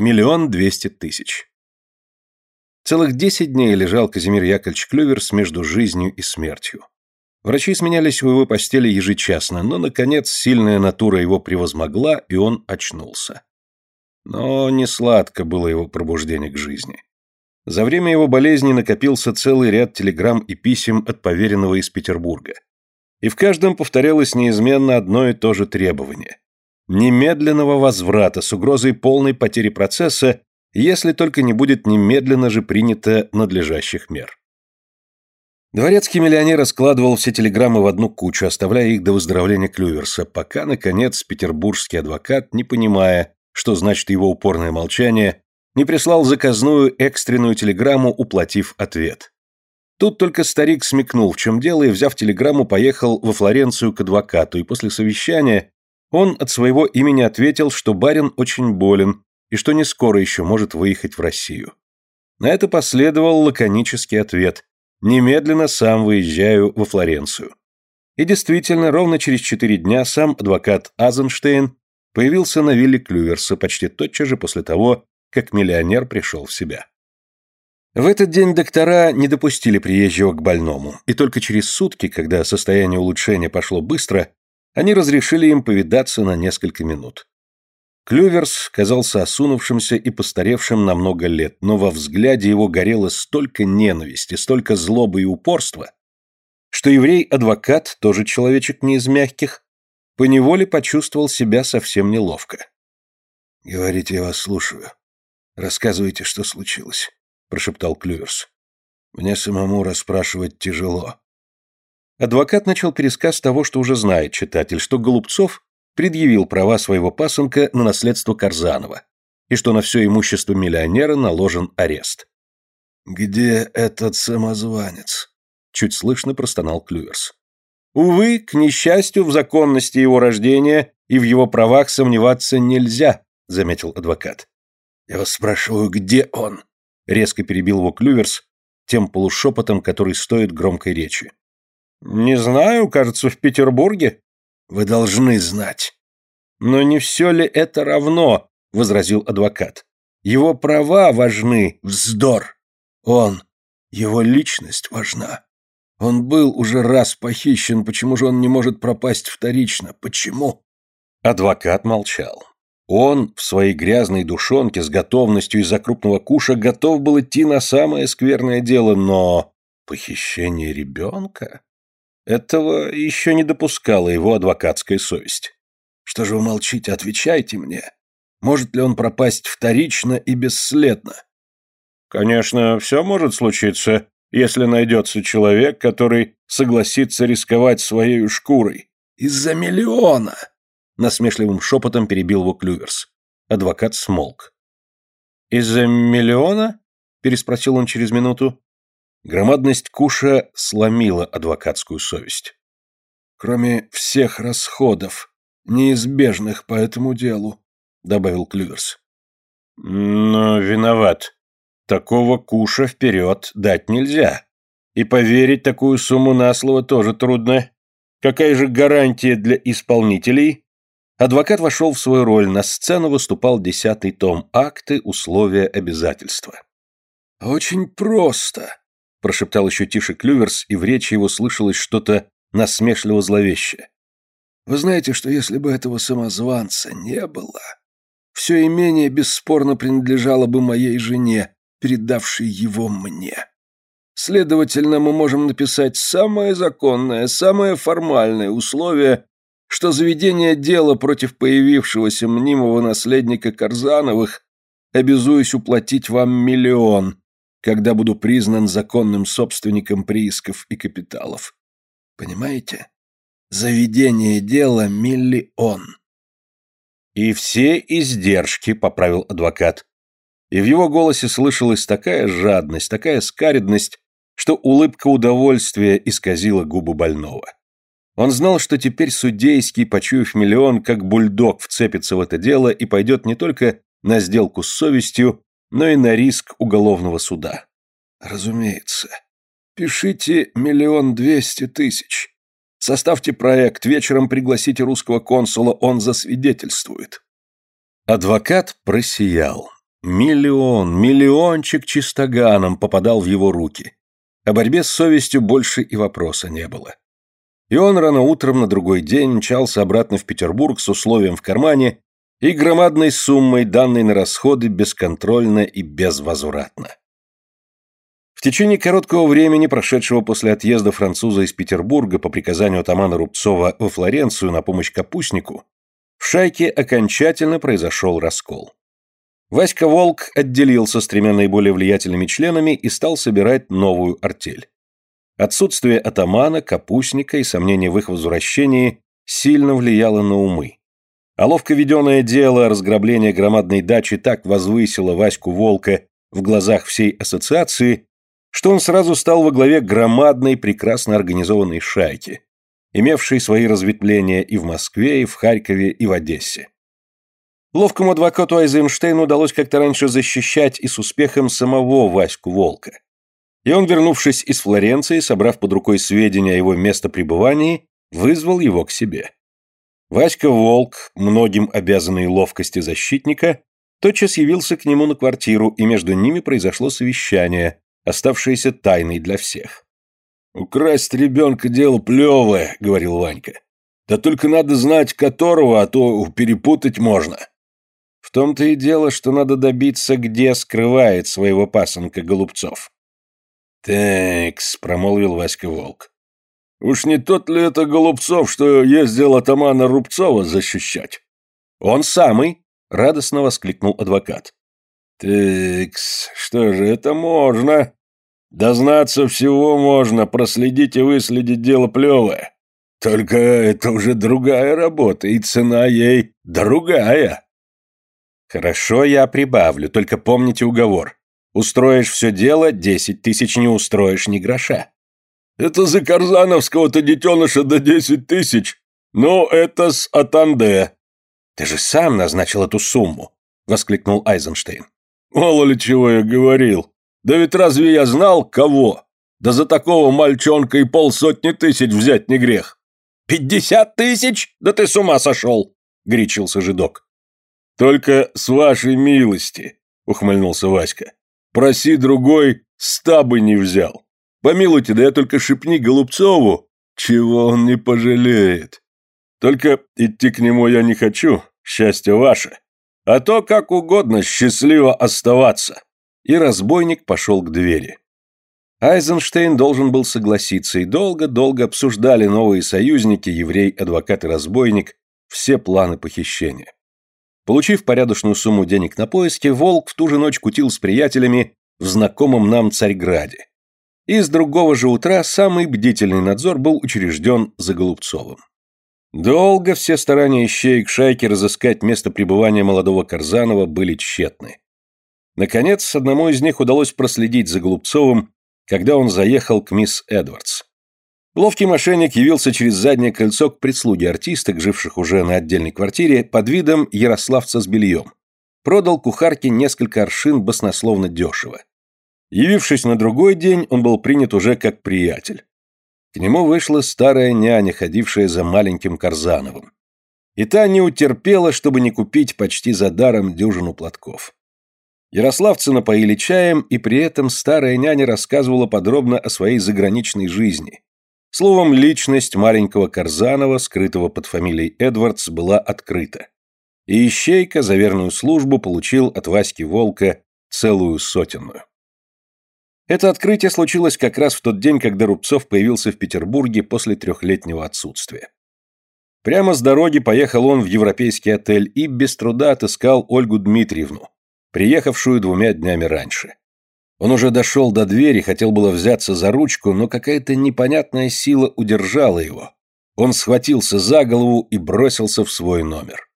Миллион двести тысяч. Целых десять дней лежал Казимир Яковлевич Клюверс между жизнью и смертью. Врачи сменялись у его постели ежечасно, но, наконец, сильная натура его превозмогла, и он очнулся. Но не сладко было его пробуждение к жизни. За время его болезни накопился целый ряд телеграмм и писем от поверенного из Петербурга. И в каждом повторялось неизменно одно и то же требование. Немедленного возврата с угрозой полной потери процесса, если только не будет немедленно же принято надлежащих мер. Дворецкий миллионер раскладывал все телеграммы в одну кучу, оставляя их до выздоровления Клюверса, пока, наконец, петербургский адвокат, не понимая, что значит его упорное молчание, не прислал заказную экстренную телеграмму, уплатив ответ. Тут только старик смекнул, в чем дело, и, взяв телеграмму, поехал во Флоренцию к адвокату, и после совещания он от своего имени ответил, что барин очень болен и что не скоро еще может выехать в Россию. На это последовал лаконический ответ «Немедленно сам выезжаю во Флоренцию». И действительно, ровно через четыре дня сам адвокат Азенштейн появился на вилле Клюверса почти тотчас же после того, как миллионер пришел в себя. В этот день доктора не допустили приезжего к больному, и только через сутки, когда состояние улучшения пошло быстро, они разрешили им повидаться на несколько минут. Клюверс казался осунувшимся и постаревшим на много лет, но во взгляде его горело столько ненависти, столько злобы и упорства, что еврей-адвокат, тоже человечек не из мягких, поневоле почувствовал себя совсем неловко. «Говорите, я вас слушаю. Рассказывайте, что случилось», — прошептал Клюверс. «Мне самому расспрашивать тяжело». Адвокат начал пересказ того, что уже знает читатель, что Голубцов предъявил права своего пасынка на наследство Карзанова, и что на все имущество миллионера наложен арест. «Где этот самозванец?» — чуть слышно простонал Клюверс. Увы, к несчастью, в законности его рождения и в его правах сомневаться нельзя, заметил адвокат. Я вас спрашиваю, где он? резко перебил его Клюверс тем полушепотом, который стоит громкой речи. Не знаю, кажется, в Петербурге. Вы должны знать. Но не все ли это равно, возразил адвокат. Его права важны. Вздор. Он, его личность важна. Он был уже раз похищен, почему же он не может пропасть вторично? Почему? Адвокат молчал. Он в своей грязной душонке с готовностью из-за крупного куша готов был идти на самое скверное дело, но похищение ребенка? Этого еще не допускала его адвокатская совесть. Что же вы молчите, отвечайте мне. Может ли он пропасть вторично и бесследно? Конечно, все может случиться, если найдется человек, который согласится рисковать своей шкурой. Из-за миллиона!» Насмешливым шепотом перебил его Клюверс. Адвокат смолк. «Из-за миллиона?» переспросил он через минуту. Громадность куша сломила адвокатскую совесть. «Кроме всех расходов, неизбежных по этому делу», добавил Клюверс. «Но виноват. Такого куша вперед дать нельзя. И поверить такую сумму на слово тоже трудно. Какая же гарантия для исполнителей? Адвокат вошел в свою роль, на сцену выступал десятый том «Акты, условия, обязательства». «Очень просто», — прошептал еще тише Клюверс, и в речи его слышалось что-то насмешливо зловещее. «Вы знаете, что если бы этого самозванца не было, все имение бесспорно принадлежало бы моей жене, передавший его мне. Следовательно, мы можем написать самое законное, самое формальное условие, что заведение дела против появившегося мнимого наследника Карзановых обязуюсь уплатить вам миллион, когда буду признан законным собственником приисков и капиталов. Понимаете? Заведение дела миллион. И все издержки, поправил адвокат и в его голосе слышалась такая жадность, такая скаридность, что улыбка удовольствия исказила губы больного. Он знал, что теперь судейский, почуяв миллион, как бульдог вцепится в это дело и пойдет не только на сделку с совестью, но и на риск уголовного суда. Разумеется. Пишите миллион двести тысяч. Составьте проект, вечером пригласите русского консула, он засвидетельствует. Адвокат просиял. Миллион, миллиончик чистоганом попадал в его руки. О борьбе с совестью больше и вопроса не было. И он рано утром на другой день мчался обратно в Петербург с условием в кармане и громадной суммой, данной на расходы бесконтрольно и безвозвратно. В течение короткого времени, прошедшего после отъезда француза из Петербурга по приказанию атамана Рубцова во Флоренцию на помощь капустнику, в шайке окончательно произошел раскол. Васька Волк отделился с тремя наиболее влиятельными членами и стал собирать новую артель. Отсутствие атамана, капустника и сомнения в их возвращении сильно влияло на умы. А ловко веденное дело разграбления громадной дачи так возвысило Ваську Волка в глазах всей ассоциации, что он сразу стал во главе громадной, прекрасно организованной шайки, имевшей свои разветвления и в Москве, и в Харькове, и в Одессе. Ловкому адвокату Айзенштейну удалось как-то раньше защищать и с успехом самого Ваську Волка. И он, вернувшись из Флоренции, собрав под рукой сведения о его местопребывании, вызвал его к себе. Васька Волк, многим обязанный ловкости защитника, тотчас явился к нему на квартиру, и между ними произошло совещание, оставшееся тайной для всех. «Украсть ребенка – дело плевое», – говорил Ванька. «Да только надо знать, которого, а то перепутать можно». В том-то и дело, что надо добиться, где скрывает своего пасынка Голубцов. «Текс», — промолвил Васька Волк. «Уж не тот ли это Голубцов, что ездил атамана Рубцова защищать?» «Он самый», — радостно воскликнул адвокат. «Текс, что же это можно?» Дознаться всего можно, проследить и выследить дело плевое. Только это уже другая работа, и цена ей другая. Хорошо, я прибавлю, только помните уговор. Устроишь все дело, десять тысяч не устроишь ни гроша. Это за Карзановского-то детеныша до десять тысяч. Ну, это с Атанде. Ты же сам назначил эту сумму, воскликнул Айзенштейн. Мало ли чего я говорил. Да ведь разве я знал, кого? Да за такого мальчонка и полсотни тысяч взять не грех. «Пятьдесят тысяч? Да ты с ума сошел!» — горячился жидок. «Только с вашей милости», — ухмыльнулся Васька. «Проси другой, ста бы не взял. Помилуйте, да я только шепни Голубцову, чего он не пожалеет. Только идти к нему я не хочу, счастье ваше. А то как угодно счастливо оставаться» и разбойник пошел к двери. Айзенштейн должен был согласиться, и долго-долго обсуждали новые союзники, еврей, адвокат и разбойник, все планы похищения. Получив порядочную сумму денег на поиски, Волк в ту же ночь кутил с приятелями в знакомом нам Царьграде. И с другого же утра самый бдительный надзор был учрежден за Голубцовым. Долго все старания ищеек шайки разыскать место пребывания молодого Карзанова были тщетны. Наконец, одному из них удалось проследить за Голубцовым, когда он заехал к мисс Эдвардс. Ловкий мошенник явился через заднее крыльцо к прислуге артисток, живших уже на отдельной квартире, под видом ярославца с бельем. Продал кухарке несколько аршин баснословно дешево. Явившись на другой день, он был принят уже как приятель. К нему вышла старая няня, ходившая за маленьким Карзановым. И та не утерпела, чтобы не купить почти за даром дюжину платков. Ярославцы напоили чаем, и при этом старая няня рассказывала подробно о своей заграничной жизни. Словом, личность маленького Карзанова, скрытого под фамилией Эдвардс, была открыта. И Ищейка за верную службу получил от Васьки Волка целую сотенную. Это открытие случилось как раз в тот день, когда Рубцов появился в Петербурге после трехлетнего отсутствия. Прямо с дороги поехал он в европейский отель и без труда отыскал Ольгу Дмитриевну, приехавшую двумя днями раньше. Он уже дошел до двери, хотел было взяться за ручку, но какая-то непонятная сила удержала его. Он схватился за голову и бросился в свой номер.